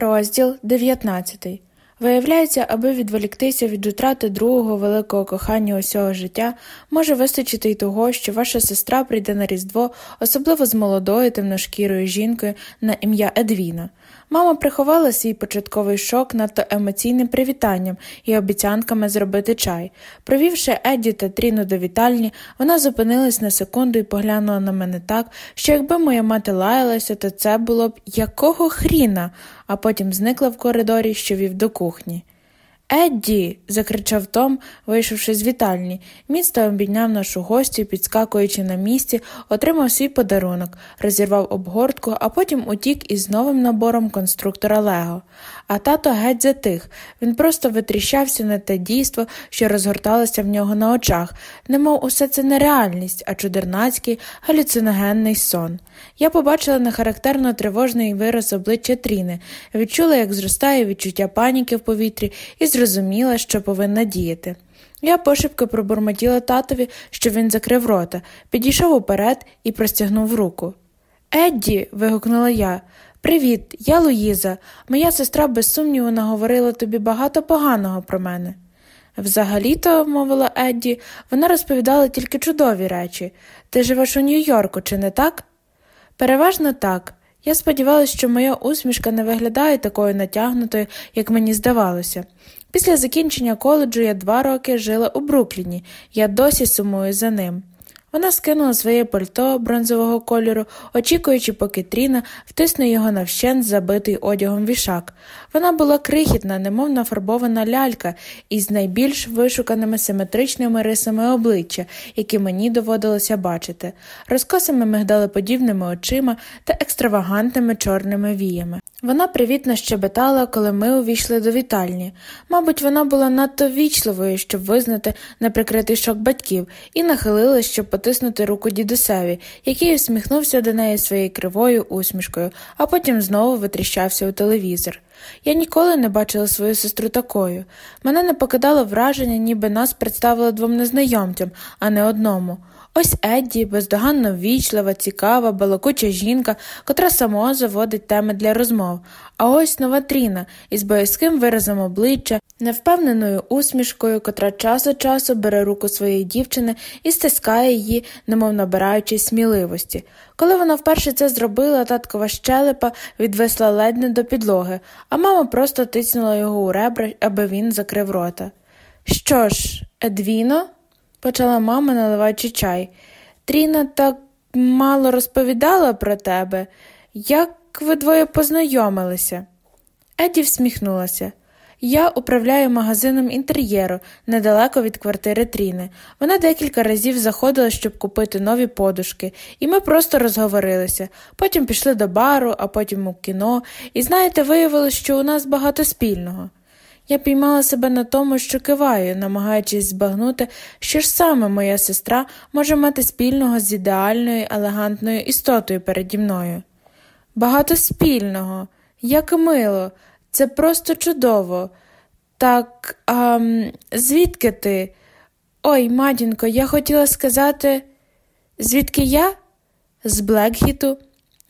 Розділ 19 Виявляється, аби відволіктися від утрати другого великого кохання усього життя, може вистачити й того, що ваша сестра прийде на Різдво, особливо з молодою темношкірою жінкою на ім'я Едвіна. Мама приховала свій початковий шок надто емоційним привітанням і обіцянками зробити чай. Провівши Едді та Тріну до вітальні, вона зупинилась на секунду і поглянула на мене так, що якби моя мати лаялася, то це було б якого хріна, а потім зникла в коридорі, що вів до кухні. Едді. закричав Том, вийшовши з вітальні. Місто обійняв нашу гостю, підскакуючи на місці, отримав свій подарунок, розірвав обгортку, а потім утік із новим набором конструктора Лего. А тато геть затих. Він просто витріщався на те дійство, що розгорталося в нього на очах, немов усе це не реальність, а чудернацький галюциногенний сон. Я побачила нехарактерно тривожний вираз обличчя Тріни, відчула, як зростає відчуття паніки в повітрі, і зрозуміла, що повинна діяти. Я пошепки пробурмотіла татові, що він закрив рота, підійшов уперед і простягнув руку. Едді. вигукнула я. Привіт, я Луїза. Моя сестра без сумніву наговорила тобі багато поганого про мене. Взагалі-то, мовила Едді, вона розповідала тільки чудові речі. Ти живеш у Нью-Йорку, чи не так? Переважно так. Я сподівалася, що моя усмішка не виглядає такою натягнутою, як мені здавалося. Після закінчення коледжу я два роки жила у Брукліні, я досі сумую за ним. Вона скинула своє пальто бронзового кольору, очікуючи, поки Тріна втисне його на вщент забитий одягом вішак. Вона була крихітна, немов нафарбована лялька, із найбільш вишуканими симетричними рисами обличчя, які мені доводилося бачити, розкосими мигдалеподібними очима та екстравагантними чорними віями. Вона привітно щебетала, коли ми увійшли до вітальні. Мабуть, вона була надто вічливою, щоб визнати неприкритий шок батьків, і нахилилась, щоб потиснути руку дідусеві, який усміхнувся до неї своєю кривою усмішкою, а потім знову витріщався у телевізор. Я ніколи не бачила свою сестру такою. Мене не покидало враження, ніби нас представили двом незнайомцям, а не одному. Ось Едді, бездоганно ввічлива, цікава, балакуча жінка, котра сама заводить теми для розмов, а ось нова Тріна із боязким виразом обличчя, невпевненою усмішкою, котра час від часу бере руку своєї дівчини і стискає її, немов набираючи сміливості. Коли вона вперше це зробила, таткова щелепа відвисла ледь не до підлоги, а мама просто тиснула його у ребра, аби він закрив рота. Що ж, Едвіно? почала мама, наливаючи чай. Тріна так мало розповідала про тебе. Як ви двоє познайомилися? Еді всміхнулася. Я управляю магазином інтер'єру недалеко від квартири Тріни. Вона декілька разів заходила, щоб купити нові подушки, і ми просто розговорилися. Потім пішли до бару, а потім у кіно, і знаєте, виявилось, що у нас багато спільного. Я піймала себе на тому, що киваю, намагаючись збагнути, що ж саме моя сестра може мати спільного з ідеальною, елегантною істотою переді мною. Багато спільного, як мило, це просто чудово. Так, а звідки ти? Ой, матінко, я хотіла сказати, звідки я? З Блекгіту.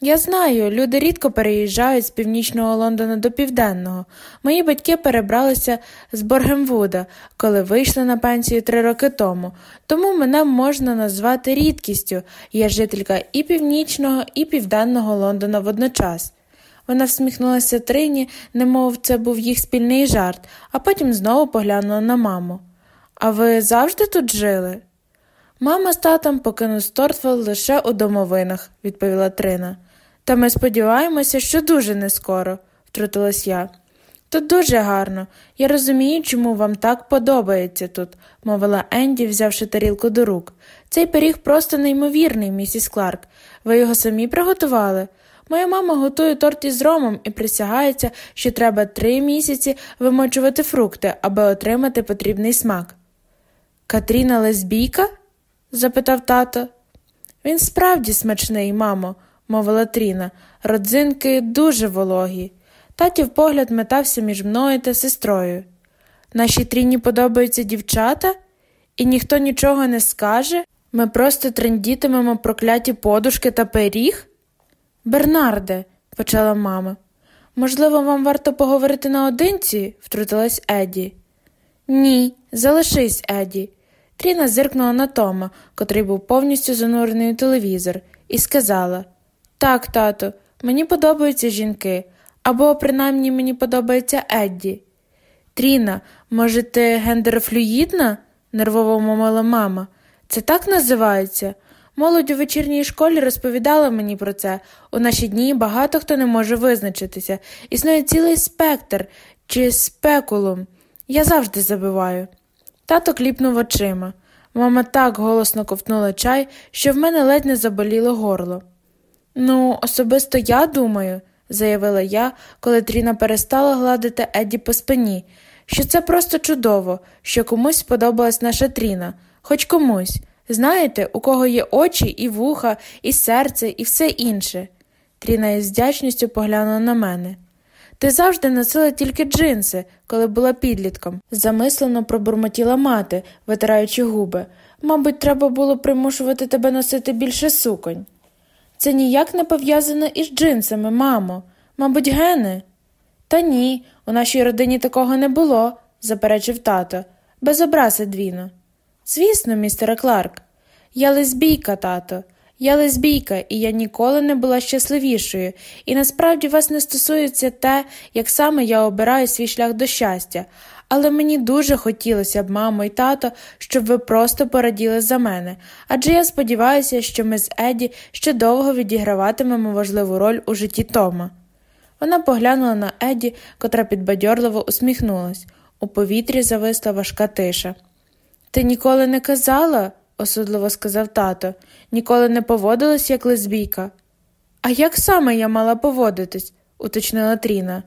Я знаю, люди рідко переїжджають з північного Лондона до південного. Мої батьки перебралися з Боргемвуда, коли вийшли на пенсію три роки тому, тому мене можна назвати рідкістю. Я жителька і північного, і південного Лондона водночас. Вона всміхнулася Трині, немов це був їх спільний жарт, а потім знову поглянула на маму. А ви завжди тут жили? Мама з татом покинув Стортфел лише у домовинах, відповіла Трина. Та ми сподіваємося, що дуже нескоро, втрутилась я. Тут дуже гарно. Я розумію, чому вам так подобається тут, мовила Енді, взявши тарілку до рук. Цей пиріг просто неймовірний, місіс Кларк. Ви його самі приготували? Моя мама готує торт із ромом і присягається, що треба три місяці вимочувати фрукти, аби отримати потрібний смак. Катріна лесбійка? запитав тато. Він справді смачний, мамо мовила Тріна, родзинки дуже вологі. Татів погляд метався між мною та сестрою. Нашій Тріні подобаються дівчата, і ніхто нічого не скаже. Ми просто трендітимемо прокляті подушки та пиріг? Бернарде, почала мама. Можливо, вам варто поговорити наодинці? втрутилась Еді. Ні, залишись, Еді. Тріна зиркнула на Тома, котрий був повністю занурений у телевізор, і сказала Так, тато, мені подобаються жінки, або принаймні мені подобається Едді. Тріна, може, ти гендерфлюїдна? нервово мовила мама. Це так називається? Молодь у вечірній школі розповідала мені про це. У наші дні багато хто не може визначитися. Існує цілий спектр чи спекулум. Я завжди забиваю. Тато кліпнув очима. Мама так голосно ковтнула чай, що в мене ледь не заболіло горло. Ну, особисто я думаю, заявила я, коли Тріна перестала гладити Едді по спині, що це просто чудово, що комусь сподобалась наша Тріна, хоч комусь. Знаєте, у кого є очі, і вуха, і серце, і все інше. Тріна із вдячністю поглянула на мене. Ти завжди носила тільки джинси, коли була підлітком, замислено пробурмотіла мати, витираючи губи. Мабуть, треба було примушувати тебе носити більше суконь. Це ніяк не пов'язано із джинсами, мамо. Мабуть, гени. Та ні, у нашій родині такого не було, заперечив тато. Без образи Двіно. Звісно, містере Кларк. Я лесбійка, тато. Я лесбійка, і я ніколи не була щасливішою, і насправді вас не стосується те, як саме я обираю свій шлях до щастя, але мені дуже хотілося б, мамо і тато, щоб ви просто пораділи за мене, адже я сподіваюся, що ми з Еді ще довго відіграватимемо важливу роль у житті Тома. Вона поглянула на Еді, котра підбадьорливо усміхнулась. У повітрі зависла важка тиша. Ти ніколи не казала, осудливо сказав тато, ніколи не поводилась як лесбійка. А як саме я мала поводитись? уточнила Тріна.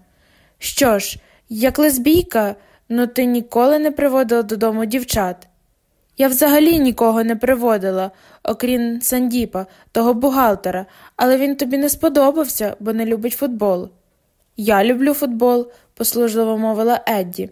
Що ж, як лесбійка, ну ти ніколи не приводила додому дівчат. Я взагалі нікого не приводила, окрім Сандіпа, того бухгалтера, але він тобі не сподобався, бо не любить футбол. Я люблю футбол, послужливо мовила Едді.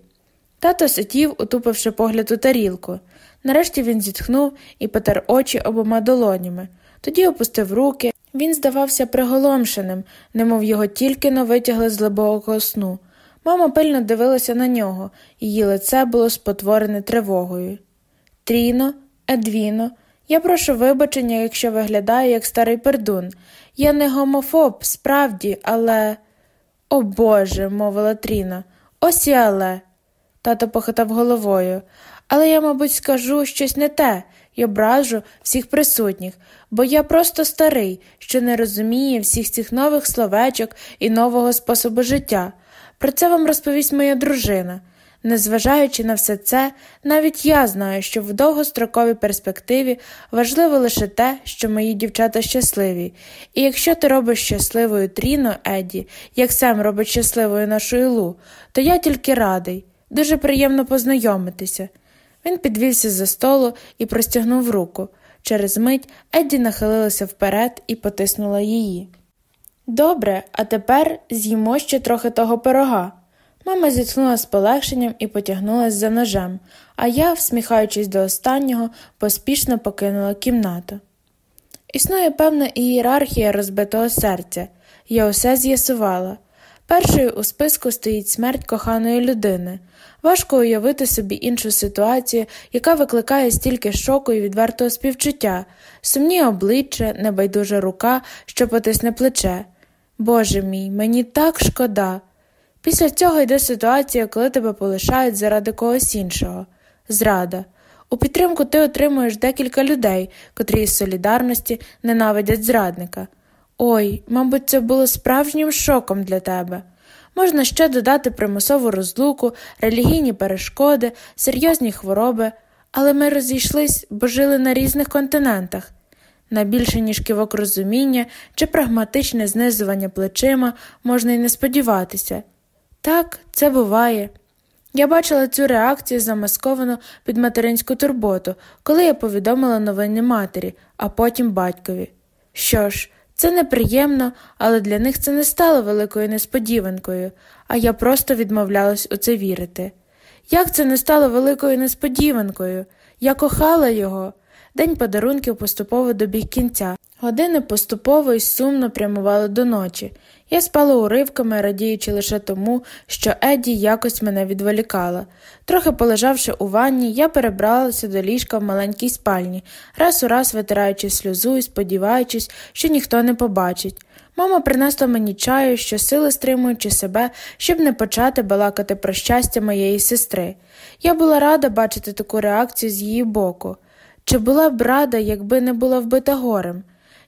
Тато сидів, утупивши погляд у тарілку. Нарешті він зітхнув і потер очі обома долонями. Тоді опустив руки. Він здавався приголомшеним, немов його тільки но витягли з глибокого сну. Мама пильно дивилася на нього, її лице було спотворене тривогою. Тріно, Едвіно, я прошу вибачення, якщо виглядаю як старий пердун. Я не гомофоб, справді, але. О Боже, мовила Тріна, ось і але. Тато похитав головою. Але я, мабуть, скажу щось не те і ображу всіх присутніх, бо я просто старий, що не розуміє всіх цих нових словечок і нового способу життя. Про це вам розповість моя дружина. Незважаючи на все це, навіть я знаю, що в довгостроковій перспективі важливо лише те, що мої дівчата щасливі, і якщо ти робиш щасливою Тріно, Еді, як Сем робить щасливою нашу Ілу, то я тільки радий, дуже приємно познайомитися. Він підвівся за столу і простягнув руку. Через мить Едді нахилилася вперед і потиснула її. Добре, а тепер з'їмо ще трохи того пирога. Мама зітхнула з полегшенням і потягнулася за ножем, а я, всміхаючись до останнього, поспішно покинула кімнату. Існує певна ієрархія розбитого серця, я усе з'ясувала. Першою у списку стоїть смерть коханої людини. Важко уявити собі іншу ситуацію, яка викликає стільки шоку і відвертого співчуття, сумні обличчя, небайдужа рука, що потисне плече. Боже мій, мені так шкода. Після цього йде ситуація, коли тебе полишають заради когось іншого. Зрада. У підтримку ти отримуєш декілька людей, котрі із солідарності ненавидять зрадника. Ой, мабуть, це було справжнім шоком для тебе. Можна ще додати примусову розлуку, релігійні перешкоди, серйозні хвороби, але ми розійшлись, бо жили на різних континентах. На більше, ніж кивок розуміння чи прагматичне знизування плечима можна й не сподіватися. Так, це буває. Я бачила цю реакцію замасковану під материнську турботу, коли я повідомила новини матері, а потім батькові. Що ж, це неприємно, але для них це не стало великою несподіванкою, а я просто відмовлялась у це вірити. Як це не стало великою несподіванкою? Я кохала його. День подарунків поступово добіг кінця. Години поступово і сумно прямували до ночі. Я спала уривками, радіючи лише тому, що Еді якось мене відволікала. Трохи полежавши у ванні, я перебралася до ліжка в маленькій спальні, раз у раз витираючи сльозу і сподіваючись, що ніхто не побачить. Мама принесла мені чаю, що сили стримуючи себе, щоб не почати балакати про щастя моєї сестри. Я була рада бачити таку реакцію з її боку. Чи була б рада, якби не була вбита горем?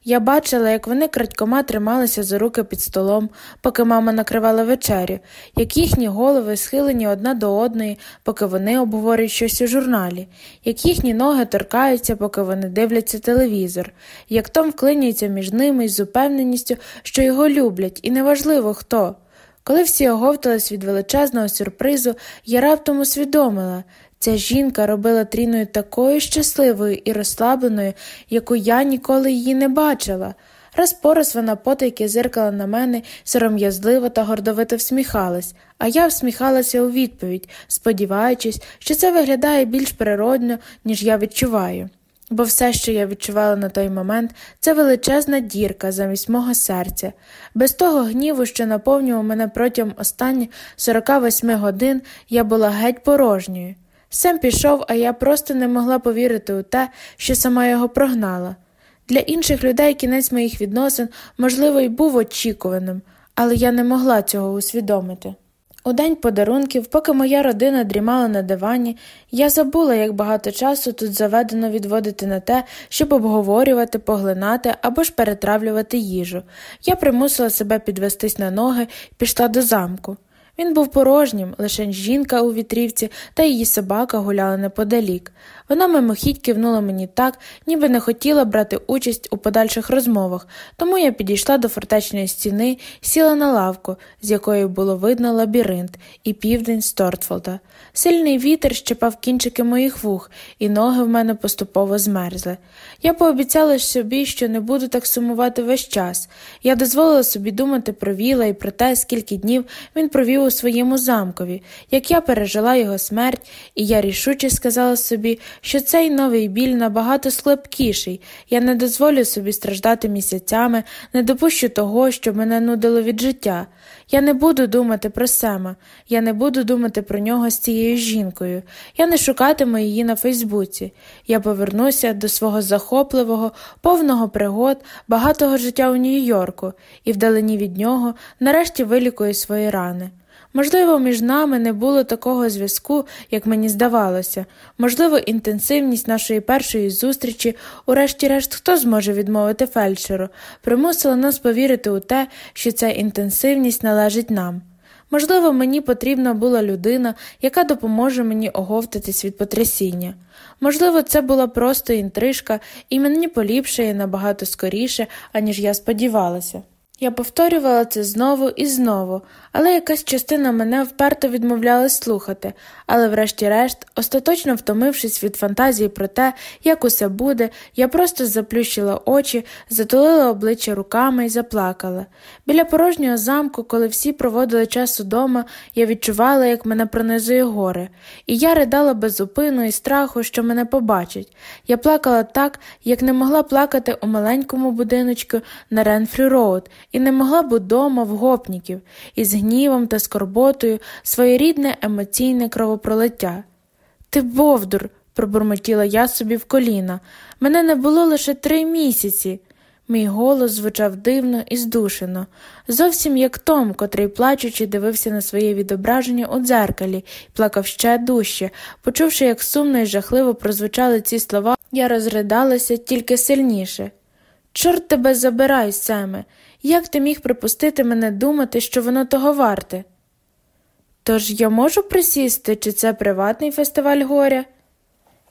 Я бачила, як вони крадькома трималися за руки під столом, поки мама накривала вечерю, як їхні голови схилені одна до одної, поки вони обговорюють щось у журналі, як їхні ноги торкаються, поки вони дивляться телевізор, як Том вклинюється між ними із упевненістю, що його люблять, і неважливо хто. Коли всі оговтались від величезного сюрпризу, я раптом усвідомила Ця жінка робила Тріною такою щасливою і розслабленою, яку я ніколи її не бачила. Раз по раз вона потайки зиркала на мене, сором'язливо та гордовито всміхалась, а я всміхалася у відповідь, сподіваючись, що це виглядає більш природно, ніж я відчуваю. Бо все, що я відчувала на той момент, це величезна дірка замість мого серця. Без того гніву, що наповнював мене протягом останніх 48 годин, я була геть порожньою. Сем пішов, а я просто не могла повірити у те, що сама його прогнала. Для інших людей кінець моїх відносин, можливо, й був очікуваним, але я не могла цього усвідомити. У день подарунків, поки моя родина дрімала на дивані, я забула, як багато часу тут заведено відводити на те, щоб обговорювати, поглинати або ж перетравлювати їжу. Я примусила себе підвестись на ноги і пішла до замку. Він був порожнім, лише жінка у вітрівці та її собака гуляли неподалік. Вона мимохідь кивнула мені так, ніби не хотіла брати участь у подальших розмовах, тому я підійшла до фортечної стіни сіла на лавку, з якої було видно лабіринт і південь Стортфолда. Сильний вітер щепав кінчики моїх вух, і ноги в мене поступово змерзли. Я пообіцяла собі, що не буду так сумувати весь час. Я дозволила собі думати про Віла і про те, скільки днів він провів у своєму замкові, як я пережила його смерть, і я рішуче сказала собі, що цей новий біль набагато слабкіший, я не дозволю собі страждати місяцями, не допущу того, що мене нудило від життя. Я не буду думати про Сема, я не буду думати про нього з цією жінкою, я не шукатиму її на Фейсбуці. Я повернуся до свого захопливого, повного пригод, багатого життя у Нью-Йорку і вдалині від нього нарешті вилікую свої рани. Можливо, між нами не було такого зв'язку, як мені здавалося, можливо, інтенсивність нашої першої зустрічі, урешті-решт, хто зможе відмовити фельдшеру, примусила нас повірити у те, що ця інтенсивність належить нам. Можливо, мені потрібна була людина, яка допоможе мені оговтатись від потрясіння. Можливо, це була просто інтрижка, і мені поліпшає набагато скоріше, аніж я сподівалася. Я повторювала це знову і знову, але якась частина мене вперто відмовлялась слухати, але, врешті-решт, остаточно втомившись від фантазії про те, як усе буде, я просто заплющила очі, затулила обличчя руками і заплакала. Біля порожнього замку, коли всі проводили час удома, я відчувала, як мене пронизує горе, і я ридала без зупину і страху, що мене побачать. Я плакала так, як не могла плакати у маленькому будиночку на Ренфрі Роуд, і не могла б удома в Гопніків. із гнівом та скорботою своєрідне емоційне кровопролиття. Ти Бовдур, пробурмотіла я собі в коліна. Мене не було лише три місяці. Мій голос звучав дивно і здушено, зовсім як Том, котрий, плачучи, дивився на своє відображення у дзеркалі і плакав ще дужче. Почувши, як сумно і жахливо прозвучали ці слова, я розридалася тільки сильніше. Чорт тебе забирай, Семе, як ти міг припустити мене думати, що воно того варте? Тож я можу присісти, чи це приватний фестиваль горя?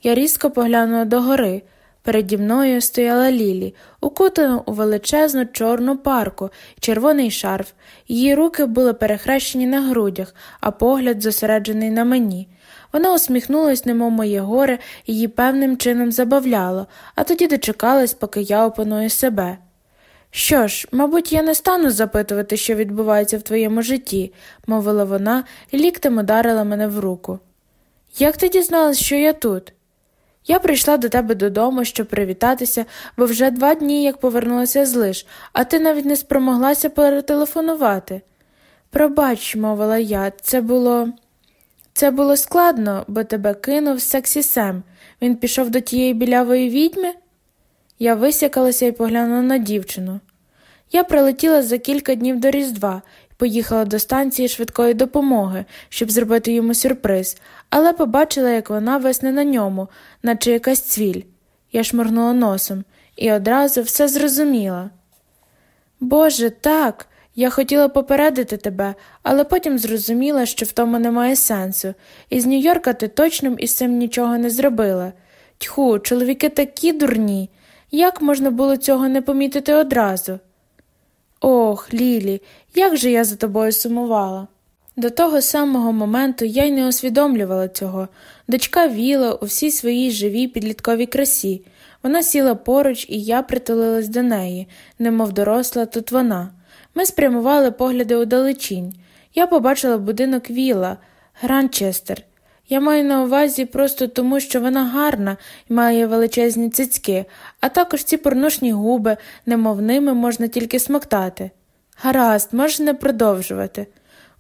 Я різко поглянула догори. Переді мною стояла Лілі, укутана у величезну чорну парку, червоний шарф. Її руки були перехрещені на грудях, а погляд зосереджений на мені. Вона усміхнулась, немов моє горе, її певним чином забавляло, а тоді дочекалась, поки я опаную себе. Що ж, мабуть, я не стану запитувати, що відбувається в твоєму житті, мовила вона і ліктем ударила мене в руку. Як ти дізналась, що я тут? Я прийшла до тебе додому, щоб привітатися, бо вже два дні як повернулася з лиш, а ти навіть не спромоглася перетелефонувати. Пробач, мовила я, це було. Це було складно, бо тебе кинув сексі Сем. Він пішов до тієї білявої відьми. Я висякалася і поглянула на дівчину. Я прилетіла за кілька днів до Різдва і поїхала до станції швидкої допомоги, щоб зробити йому сюрприз, але побачила, як вона висне на ньому, наче якась цвіль. Я шморгнула носом і одразу все зрозуміла. Боже, так. Я хотіла попередити тебе, але потім зрозуміла, що в тому немає сенсу, і з Нью-Йорка ти точно із цим нічого не зробила. Тьху, чоловіки такі дурні. Як можна було цього не помітити одразу? Ох, Лілі, як же я за тобою сумувала. До того самого моменту я й не усвідомлювала цього. Дочка віла у всій своїй живій підлітковій красі. Вона сіла поруч, і я притулилась до неї, немов доросла тут вона. Ми спрямували погляди у далечінь. Я побачила будинок Віла, Гранчестер. Я маю на увазі просто тому, що вона гарна і має величезні цицьки, а також ці порношні губи, немов ними можна тільки смоктати. Гаразд, можеш не продовжувати.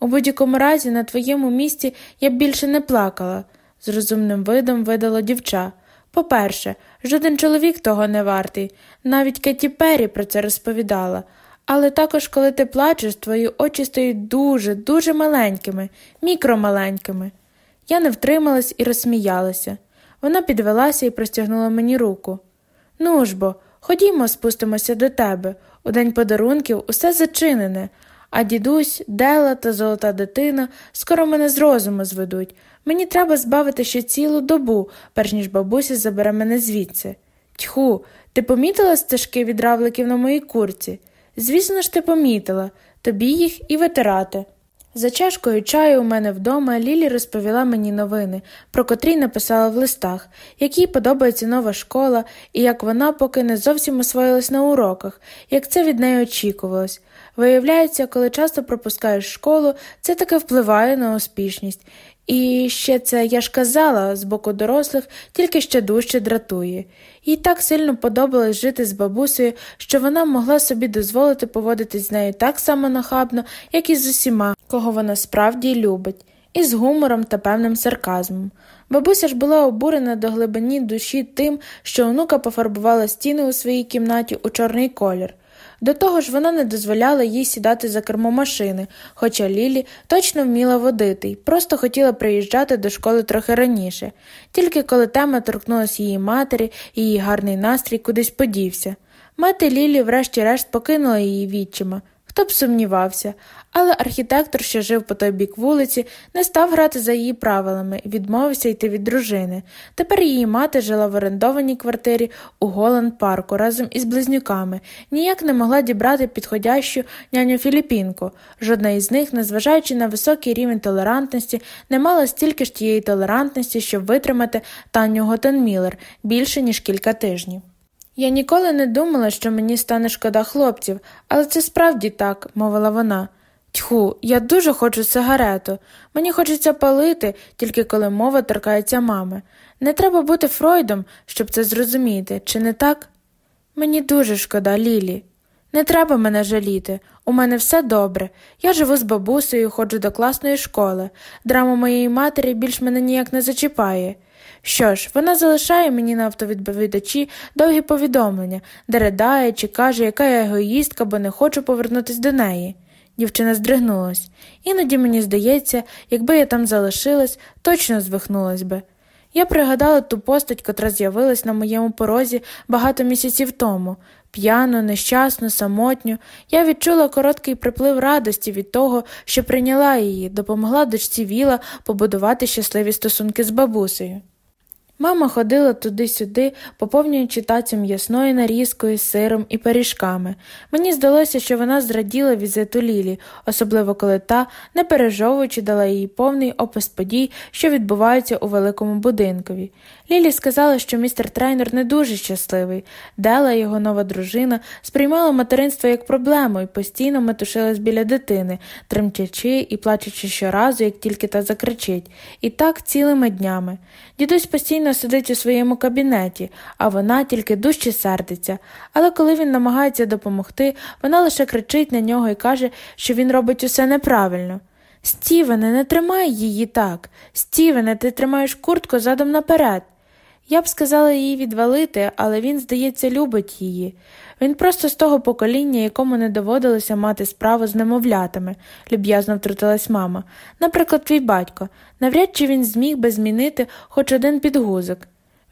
У будь-якому разі, на твоєму місці я б більше не плакала, з розумним видом видала дівча. По-перше, жоден чоловік того не вартий, навіть Кеті Перрі про це розповідала. Але також, коли ти плачеш, твої очі стають дуже, дуже маленькими, мікромаленькими. Я не втрималась і розсміялася. Вона підвелася і простягнула мені руку. Ну ж бо, ходімо, спустимося до тебе. У день подарунків усе зачинене, а дідусь, Дела та золота дитина скоро мене з розуму зведуть. Мені треба збавити ще цілу добу, перш ніж бабуся забере мене звідси. Тьху, ти помітила стежки від равликів на моїй курці? Звісно ж, ти помітила тобі їх і витирати. За чашкою чаю у мене вдома Лілі розповіла мені новини, про котрі написала в листах, як їй подобається нова школа і як вона поки не зовсім освоїлась на уроках, як це від неї очікувалось. Виявляється, коли часто пропускаєш школу, це таки впливає на успішність. І ще це, я ж казала, з боку дорослих тільки ще дужче дратує. Їй так сильно подобалось жити з бабусею, що вона могла собі дозволити поводитись з нею так само нахабно, як і з усіма, кого вона справді любить, і з гумором та певним сарказмом. Бабуся ж була обурена до глибині душі тим, що онука пофарбувала стіни у своїй кімнаті у чорний колір. До того ж, вона не дозволяла їй сідати за кермо машини, хоча Лілі точно вміла водити й просто хотіла приїжджати до школи трохи раніше, тільки коли тема торкнулася її матері, її гарний настрій кудись подівся. Мати Лілі, врешті-решт, покинула її відчима. Хто б сумнівався, але архітектор, що жив по той бік вулиці, не став грати за її правилами і відмовився йти від дружини. Тепер її мати жила в орендованій квартирі у Голланд парку разом із близнюками, ніяк не могла дібрати підходящу няню Філіпінку. Жодна із них, незважаючи на високий рівень толерантності, не мала стільки ж тієї толерантності, щоб витримати Таню Готенмілер більше ніж кілька тижнів. Я ніколи не думала, що мені стане шкода хлопців, але це справді так, мовила вона. Тьху, я дуже хочу сигарету. Мені хочеться палити, тільки коли мова торкається мами. Не треба бути Фройдом, щоб це зрозуміти, чи не так? Мені дуже шкода, Лілі. Не треба мене жаліти. У мене все добре. Я живу з бабусею, ходжу до класної школи. Драма моєї матері більш мене ніяк не зачіпає. Що ж, вона залишає мені на автовідповідачі довгі повідомлення, де ридає чи каже, яка я егоїстка, бо не хочу повернутися до неї. Дівчина здригнулась. Іноді мені здається, якби я там залишилась, точно звихнулась би. Я пригадала ту постать, котра з'явилась на моєму порозі багато місяців тому. П'яну, нещасну, самотню, я відчула короткий приплив радості від того, що прийняла її, допомогла дочці Віла побудувати щасливі стосунки з бабусею. Мама ходила туди-сюди, поповнюючи тацю м'ясною нарізкою, сиром і пиріжками. Мені здалося, що вона зраділа візиту Лілі, особливо коли та, не пережовуючи, дала їй повний опис подій, що відбуваються у великому будинкові. Лілі сказала, що містер трейнер не дуже щасливий. Дела, його нова дружина, сприймала материнство як проблему і постійно метушилась біля дитини, тремтячи і плачучи щоразу, як тільки та закричить, і так цілими днями. Дідусь постійно спокійно сидить у своєму кабінеті, а вона тільки дужче сердиться. Але коли він намагається допомогти, вона лише кричить на нього і каже, що він робить усе неправильно. Стівене, не тримай її так. Стівене, ти тримаєш куртку задом наперед. Я б сказала їй відвалити, але він, здається, любить її. Він просто з того покоління, якому не доводилося мати справу з немовлятами, люб'язно втрутилась мама. Наприклад, твій батько. Навряд чи він зміг би змінити хоч один підгузок.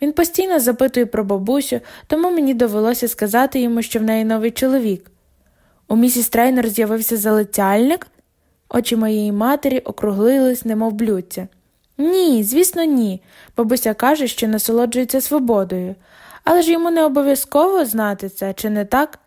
Він постійно запитує про бабусю, тому мені довелося сказати йому, що в неї новий чоловік. У місіс Трейнер з'явився залицяльник? Очі моєї матері округлились, немов блюдця. Ні, звісно, ні. Бабуся каже, що насолоджується свободою. Але ж йому не обов'язково знати це, чи не так?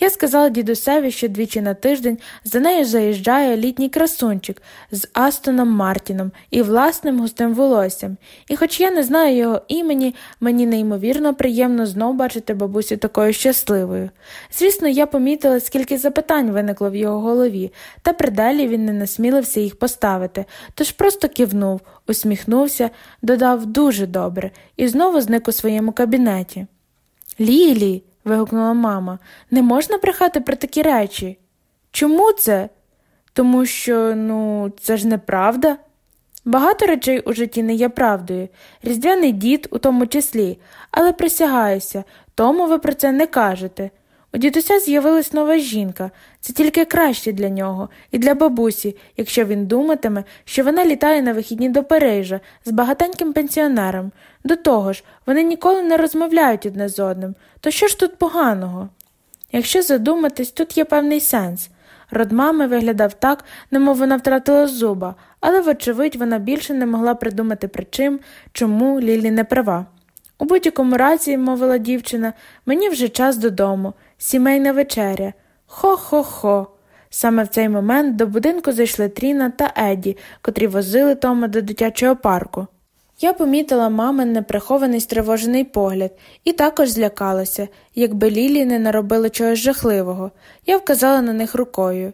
Я сказала дідусеві, що двічі на тиждень за нею заїжджає літній красунчик з Астоном Мартіном і власним густим волоссям, і хоч я не знаю його імені, мені неймовірно приємно знов бачити бабусю такою щасливою. Звісно, я помітила, скільки запитань виникло в його голові, та придалі він не насмілився їх поставити, тож просто кивнув, усміхнувся, додав дуже добре і знову зник у своєму кабінеті. Лілі вигукнула мама. Не можна брехати про такі речі. Чому це? Тому що, ну, це ж неправда. Багато речей у житті не є правдою, різдвяний дід у тому числі, але присягаюся, тому ви про це не кажете. У дідуся з'явилась нова жінка, це тільки краще для нього і для бабусі, якщо він думатиме, що вона літає на вихідні до Парижа з багатеньким пенсіонером. До того ж, вони ніколи не розмовляють одне з одним. То що ж тут поганого? Якщо задуматись, тут є певний сенс. Род мами виглядав так, немов вона втратила зуба, але, вочевидь, вона більше не могла придумати причин, чому Лілі не права. У будь-якому разі, мовила дівчина, мені вже час додому, сімейна вечеря. Хо-хо-хо. Саме в цей момент до будинку зайшли Тріна та Еді, котрі возили Тома до дитячого парку. Я помітила мамин неприхований стривожений погляд і також злякалася, якби Лілі не наробила чогось жахливого. Я вказала на них рукою.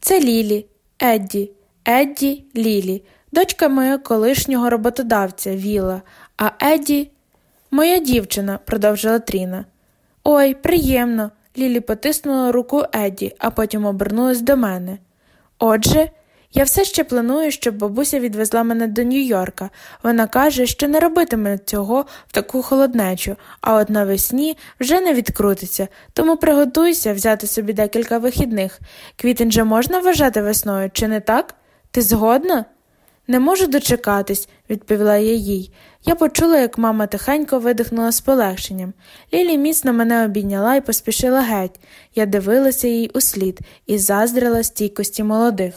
Це Лілі, Едді, Едді, Лілі, дочка моєго колишнього роботодавця Віла, а Едді моя дівчина, продовжила Тріна. Ой, приємно. Лілі потиснула руку Едді, а потім обернулась до мене. Отже, я все ще планую, щоб бабуся відвезла мене до Нью-Йорка. Вона каже, що не робитиме цього в таку холоднечу, а от навесні вже не відкрутиться, тому приготуйся взяти собі декілька вихідних. Квітень же можна вважати весною, чи не так? Ти згодна? Не можу дочекатись, відповіла я їй. Я почула, як мама тихенько видихнула з полегшенням. Лілі міцно мене обійняла і поспішила геть. Я дивилася їй услід і заздрила стійкості молодих.